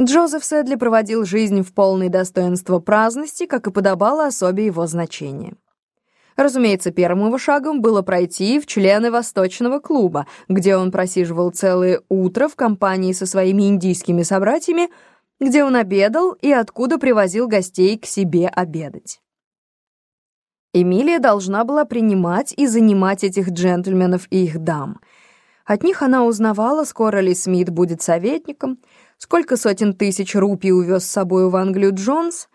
Джозеф Сэдли проводил жизнь в полной достоинства праздности, как и подобало особе его значения. Разумеется, первым его шагом было пройти в члены Восточного клуба, где он просиживал целое утро в компании со своими индийскими собратьями, где он обедал и откуда привозил гостей к себе обедать. Эмилия должна была принимать и занимать этих джентльменов и их дам. От них она узнавала, скоро ли Смит будет советником, сколько сотен тысяч рупий увез с собой в Англию Джонс,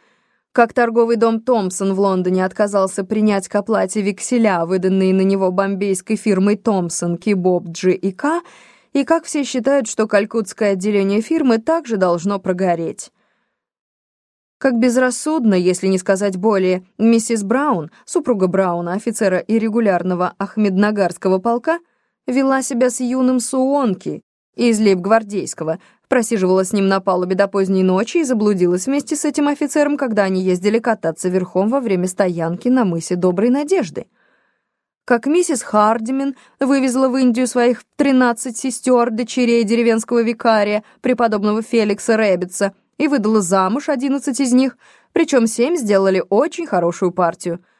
как торговый дом Томпсон в Лондоне отказался принять к оплате векселя, выданные на него бомбейской фирмой Томпсон, Кибоб, Джи и К, и как все считают, что калькутское отделение фирмы также должно прогореть. Как безрассудно, если не сказать более, миссис Браун, супруга Брауна, офицера и регулярного Ахмеднагарского полка, вела себя с юным Суонки из лейб-гвардейского, просиживала с ним на палубе до поздней ночи и заблудилась вместе с этим офицером, когда они ездили кататься верхом во время стоянки на мысе Доброй Надежды. Как миссис Хардимен вывезла в Индию своих 13 сестер, дочерей деревенского викария, преподобного Феликса Рэббитса, и выдала замуж 11 из них, причем семь сделали очень хорошую партию —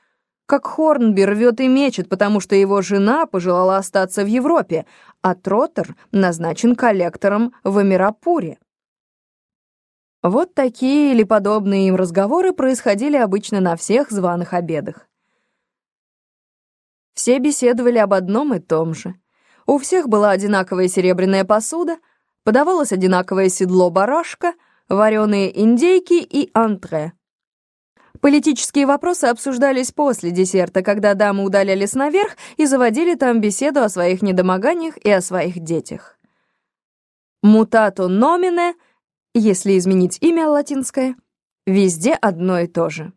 как Хорнби рвет и мечет, потому что его жена пожелала остаться в Европе, а Троттер назначен коллектором в Амирапуре. Вот такие или подобные им разговоры происходили обычно на всех званых обедах. Все беседовали об одном и том же. У всех была одинаковая серебряная посуда, подавалось одинаковое седло барашка, вареные индейки и антре. Политические вопросы обсуждались после десерта, когда дамы удалялись наверх и заводили там беседу о своих недомоганиях и о своих детях. Мутато номине, если изменить имя латинское, везде одно и то же.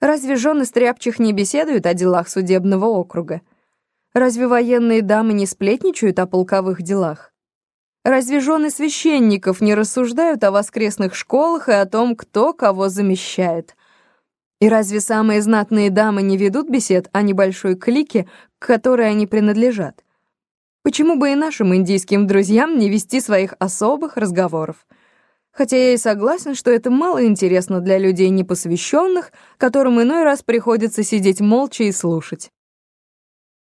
Разве жены стряпчих не беседуют о делах судебного округа? Разве военные дамы не сплетничают о полковых делах? Разве жены священников не рассуждают о воскресных школах и о том, кто кого замещает? И разве самые знатные дамы не ведут бесед о небольшой клике, к которой они принадлежат? Почему бы и нашим индийским друзьям не вести своих особых разговоров? Хотя я и согласен, что это мало интересно для людей непосвященных, которым иной раз приходится сидеть молча и слушать.